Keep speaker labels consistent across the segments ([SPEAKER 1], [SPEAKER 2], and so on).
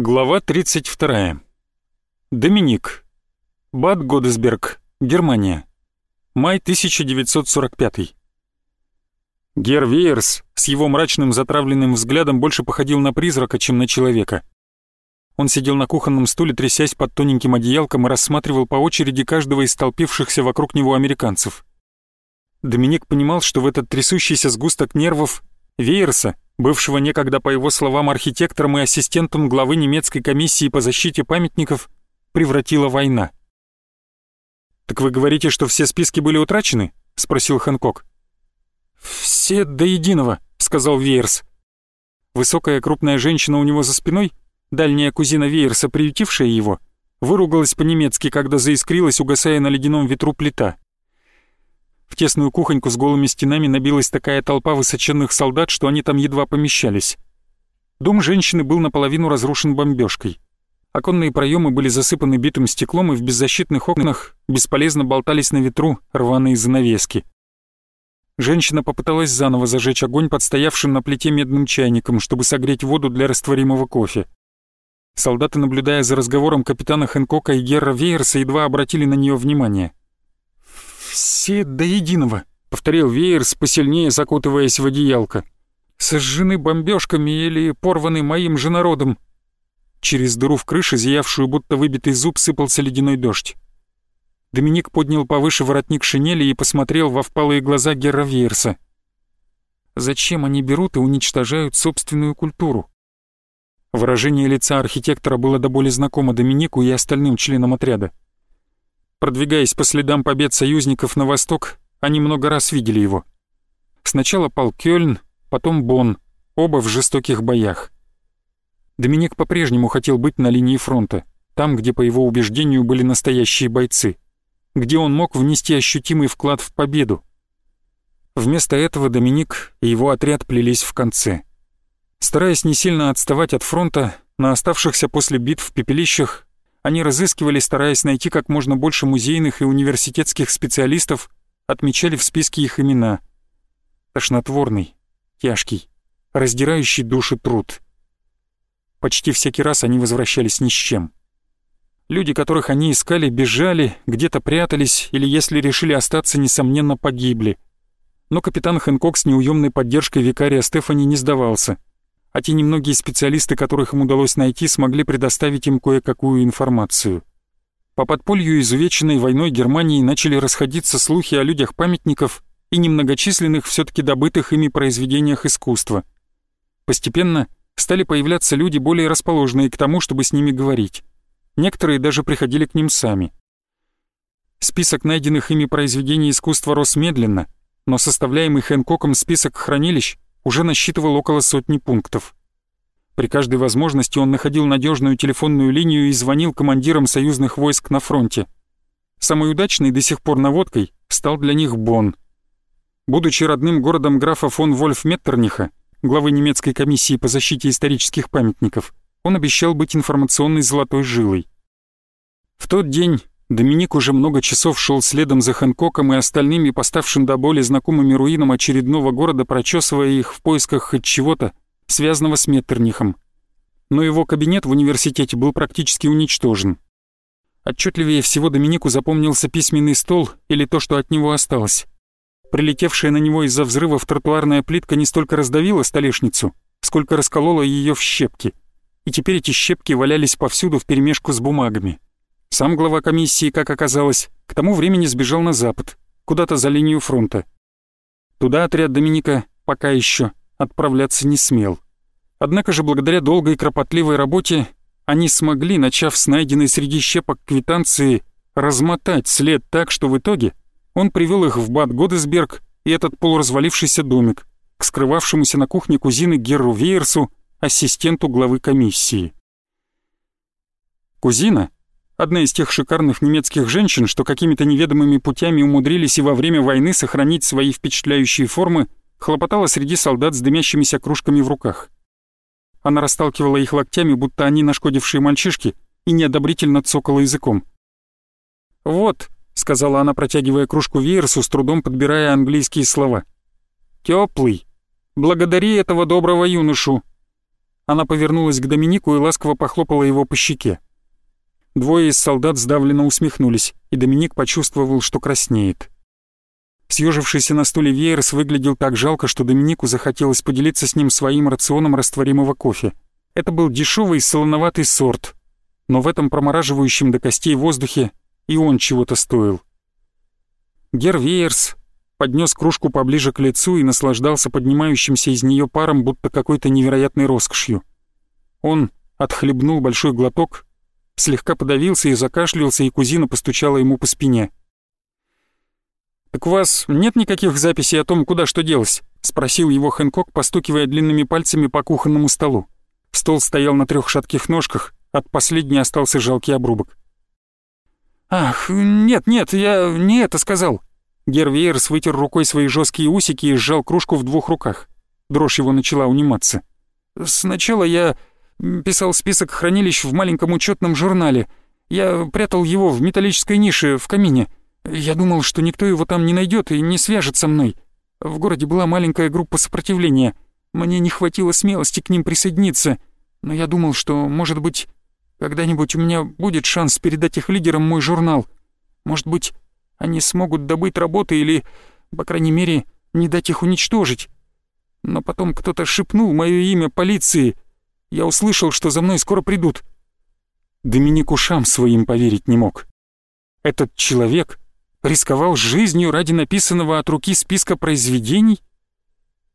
[SPEAKER 1] Глава 32. Доминик. Бад Годесберг, Германия. Май 1945. Гер Вейерс с его мрачным затравленным взглядом больше походил на призрака, чем на человека. Он сидел на кухонном стуле, трясясь под тоненьким одеялком и рассматривал по очереди каждого из столпившихся вокруг него американцев. Доминик понимал, что в этот трясущийся сгусток нервов Вейерса бывшего некогда, по его словам, архитектором и ассистентом главы немецкой комиссии по защите памятников, превратила война. «Так вы говорите, что все списки были утрачены?» — спросил Хэнкок. «Все до единого», — сказал Вейерс. Высокая крупная женщина у него за спиной, дальняя кузина Вейерса, приютившая его, выругалась по-немецки, когда заискрилась, угасая на ледяном ветру плита. В тесную кухоньку с голыми стенами набилась такая толпа высоченных солдат, что они там едва помещались. Дом женщины был наполовину разрушен бомбежкой. Оконные проемы были засыпаны битым стеклом, и в беззащитных окнах бесполезно болтались на ветру рваные занавески. Женщина попыталась заново зажечь огонь под стоявшим на плите медным чайником, чтобы согреть воду для растворимого кофе. Солдаты, наблюдая за разговором капитана Хэнкока и Герра Вейерса, едва обратили на нее внимание. «Все до единого», — повторил Вейерс, посильнее закутываясь в одеялко. «Сожжены бомбежками или порваны моим же народом». Через дыру в крыше, зиявшую будто выбитый зуб, сыпался ледяной дождь. Доминик поднял повыше воротник шинели и посмотрел во впалые глаза Герра Вейерса. «Зачем они берут и уничтожают собственную культуру?» Выражение лица архитектора было до боли знакомо Доминику и остальным членам отряда. Продвигаясь по следам побед союзников на восток, они много раз видели его. Сначала пал Кёльн, потом Бонн, оба в жестоких боях. Доминик по-прежнему хотел быть на линии фронта, там, где, по его убеждению, были настоящие бойцы, где он мог внести ощутимый вклад в победу. Вместо этого Доминик и его отряд плелись в конце. Стараясь не сильно отставать от фронта, на оставшихся после битв пепелищах они разыскивали, стараясь найти как можно больше музейных и университетских специалистов, отмечали в списке их имена. Тошнотворный, тяжкий, раздирающий души труд. Почти всякий раз они возвращались ни с чем. Люди, которых они искали, бежали, где-то прятались или, если решили остаться, несомненно, погибли. Но капитан Хэнкок с неуемной поддержкой викария Стефани не сдавался — а те немногие специалисты, которых им удалось найти, смогли предоставить им кое-какую информацию. По подполью изувеченной войной Германии начали расходиться слухи о людях памятников и немногочисленных все-таки добытых ими произведениях искусства. Постепенно стали появляться люди, более расположенные к тому, чтобы с ними говорить. Некоторые даже приходили к ним сами. Список найденных ими произведений искусства рос медленно, но составляемый Хэнкоком список хранилищ уже насчитывал около сотни пунктов. При каждой возможности он находил надежную телефонную линию и звонил командирам союзных войск на фронте. Самой удачной до сих пор наводкой стал для них Бонн. Будучи родным городом графа фон Вольф Меттерниха, главы немецкой комиссии по защите исторических памятников, он обещал быть информационной золотой жилой. В тот день Доминик уже много часов шел следом за Хэнкоком и остальными, поставшим до боли знакомыми руинам очередного города, прочесывая их в поисках хоть чего-то, связанного с Меттернихом. Но его кабинет в университете был практически уничтожен. Отчетливее всего Доминику запомнился письменный стол или то, что от него осталось. Прилетевшая на него из-за взрывов тротуарная плитка не столько раздавила столешницу, сколько расколола ее в щепки. И теперь эти щепки валялись повсюду вперемешку с бумагами. Сам глава комиссии, как оказалось, к тому времени сбежал на запад, куда-то за линию фронта. Туда отряд Доминика пока еще отправляться не смел. Однако же благодаря долгой и кропотливой работе они смогли, начав с найденной среди щепок квитанции, размотать след так, что в итоге он привел их в Бад Годесберг и этот полуразвалившийся домик к скрывавшемуся на кухне кузины Герру Вейерсу, ассистенту главы комиссии. Кузина Одна из тех шикарных немецких женщин, что какими-то неведомыми путями умудрились и во время войны сохранить свои впечатляющие формы, хлопотала среди солдат с дымящимися кружками в руках. Она расталкивала их локтями, будто они нашкодившие мальчишки, и неодобрительно цокала языком. «Вот», — сказала она, протягивая кружку Вейерсу, с трудом подбирая английские слова. «Тёплый. Благодари этого доброго юношу». Она повернулась к Доминику и ласково похлопала его по щеке. Двое из солдат сдавленно усмехнулись, и Доминик почувствовал, что краснеет. Съежившийся на стуле Веерс выглядел так жалко, что Доминику захотелось поделиться с ним своим рационом растворимого кофе. Это был дешевый солоноватый сорт, но в этом промораживающем до костей воздухе и он чего-то стоил. Гер Веерс поднес кружку поближе к лицу и наслаждался поднимающимся из нее паром, будто какой-то невероятной роскошью. Он отхлебнул большой глоток, слегка подавился и закашлялся, и кузина постучала ему по спине. «Так у вас нет никаких записей о том, куда что делось?» — спросил его Хэнкок, постукивая длинными пальцами по кухонному столу. Стол стоял на трех шатких ножках, от последней остался жалкий обрубок. «Ах, нет, нет, я не это сказал». Гервейерс вытер рукой свои жесткие усики и сжал кружку в двух руках. Дрожь его начала униматься. «Сначала я писал список хранилищ в маленьком учетном журнале. Я прятал его в металлической нише в камине. Я думал, что никто его там не найдет и не свяжет со мной. В городе была маленькая группа сопротивления. Мне не хватило смелости к ним присоединиться, но я думал, что, может быть, когда-нибудь у меня будет шанс передать их лидерам мой журнал. Может быть, они смогут добыть работы или, по крайней мере, не дать их уничтожить. Но потом кто-то шепнул мое имя полиции. Я услышал, что за мной скоро придут. Доминик ушам своим поверить не мог. Этот человек рисковал жизнью ради написанного от руки списка произведений?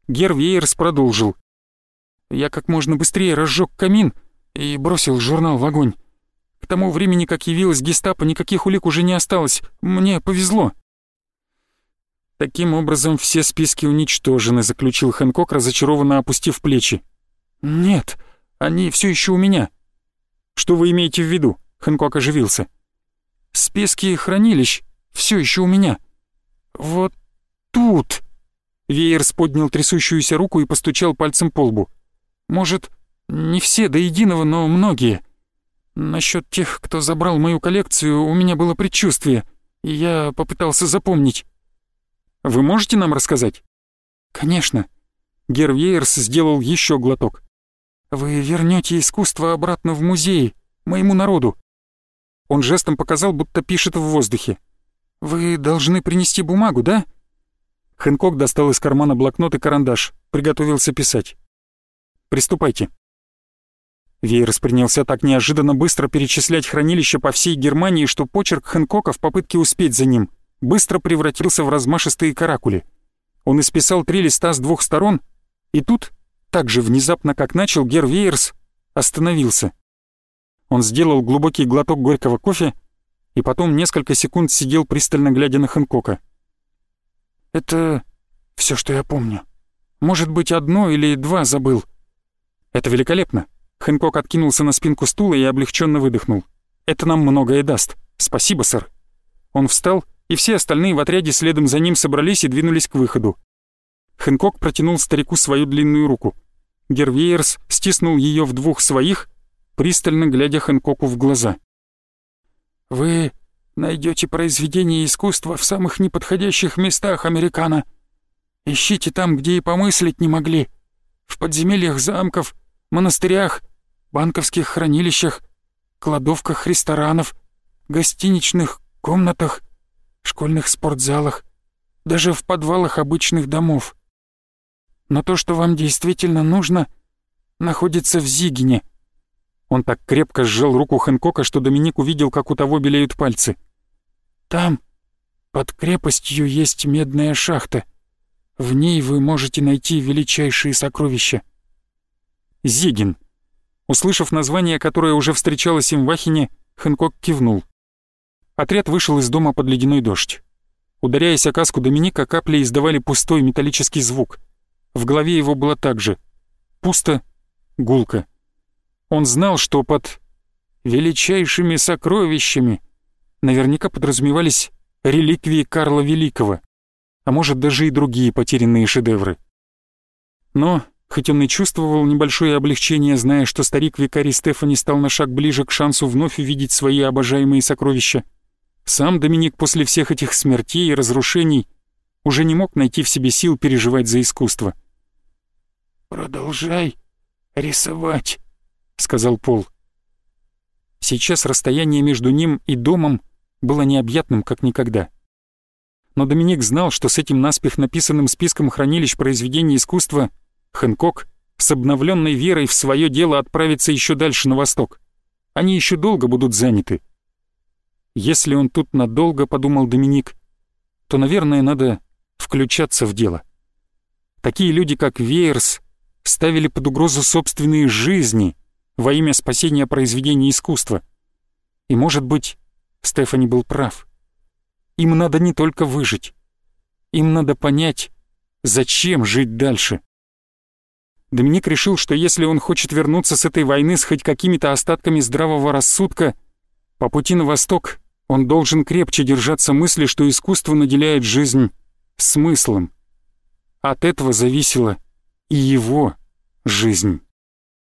[SPEAKER 1] Гер Вейерс продолжил. Я как можно быстрее разжег камин и бросил журнал в огонь. К тому времени, как явилась гестапо, никаких улик уже не осталось. Мне повезло. Таким образом, все списки уничтожены, заключил Хэнкок, разочарованно опустив плечи. Нет, они все еще у меня. Что вы имеете в виду? Хэнкок оживился. Списки хранилищ все еще у меня. Вот тут. Веерс поднял трясущуюся руку и постучал пальцем по лбу. Может, не все до единого, но многие. Насчет тех, кто забрал мою коллекцию, у меня было предчувствие, и я попытался запомнить. Вы можете нам рассказать? Конечно. Гер Веерс сделал еще глоток. Вы вернете искусство обратно в музей, моему народу. Он жестом показал, будто пишет в воздухе. «Вы должны принести бумагу, да?» Хэнкок достал из кармана блокнот и карандаш, приготовился писать. «Приступайте». Вейерс принялся так неожиданно быстро перечислять хранилища по всей Германии, что почерк Хэнкока в попытке успеть за ним быстро превратился в размашистые каракули. Он исписал три листа с двух сторон, и тут, так же внезапно, как начал, Гер Вейерс остановился. Он сделал глубокий глоток горького кофе и потом несколько секунд сидел, пристально глядя на Хэнкока. «Это все, что я помню. Может быть, одно или два забыл. Это великолепно. Хэнкок откинулся на спинку стула и облегченно выдохнул. «Это нам многое даст. Спасибо, сэр». Он встал, и все остальные в отряде следом за ним собрались и двинулись к выходу. Хэнкок протянул старику свою длинную руку. Гервейерс стиснул ее в двух своих, пристально глядя Хэнкоку в глаза. «Вы найдете произведения искусства в самых неподходящих местах Американо. Ищите там, где и помыслить не могли. В подземельях замков, монастырях, банковских хранилищах, кладовках ресторанов, гостиничных комнатах, школьных спортзалах, даже в подвалах обычных домов. Но то, что вам действительно нужно, находится в Зигине. Он так крепко сжал руку Хэнкока, что Доминик увидел, как у того белеют пальцы. Там, под крепостью, есть медная шахта. В ней вы можете найти величайшие сокровища. Зигин. Услышав название, которое уже встречалось им в Ахине, Хэнкок кивнул. Отряд вышел из дома под ледяной дождь. Ударяясь о каску Доминика, капли издавали пустой металлический звук. В голове его было так же. Пусто, гулко. Он знал, что под величайшими сокровищами наверняка подразумевались реликвии Карла Великого, а может даже и другие потерянные шедевры. Но Хоть он и чувствовал небольшое облегчение, зная, что старик-викарий Стефани стал на шаг ближе к шансу вновь увидеть свои обожаемые сокровища. Сам Доминик после всех этих смертей и разрушений уже не мог найти в себе сил переживать за искусство. «Продолжай
[SPEAKER 2] рисовать», — сказал Пол.
[SPEAKER 1] Сейчас расстояние между ним и домом было необъятным, как никогда. Но Доминик знал, что с этим наспех написанным списком хранилищ произведений искусства Хэнкок с обновленной верой в свое дело отправится еще дальше на восток. Они еще долго будут заняты. Если он тут надолго, подумал Доминик, то, наверное, надо включаться в дело. Такие люди, как Вейерс, ставили под угрозу собственные жизни во имя спасения произведений искусства. И, может быть, Стефани был прав. Им надо не только выжить. Им надо понять, зачем жить дальше. Доминик решил, что если он хочет вернуться с этой войны с хоть какими-то остатками здравого рассудка, по пути на восток он должен крепче держаться мысли, что искусство наделяет жизнь смыслом. От этого зависела и его жизнь.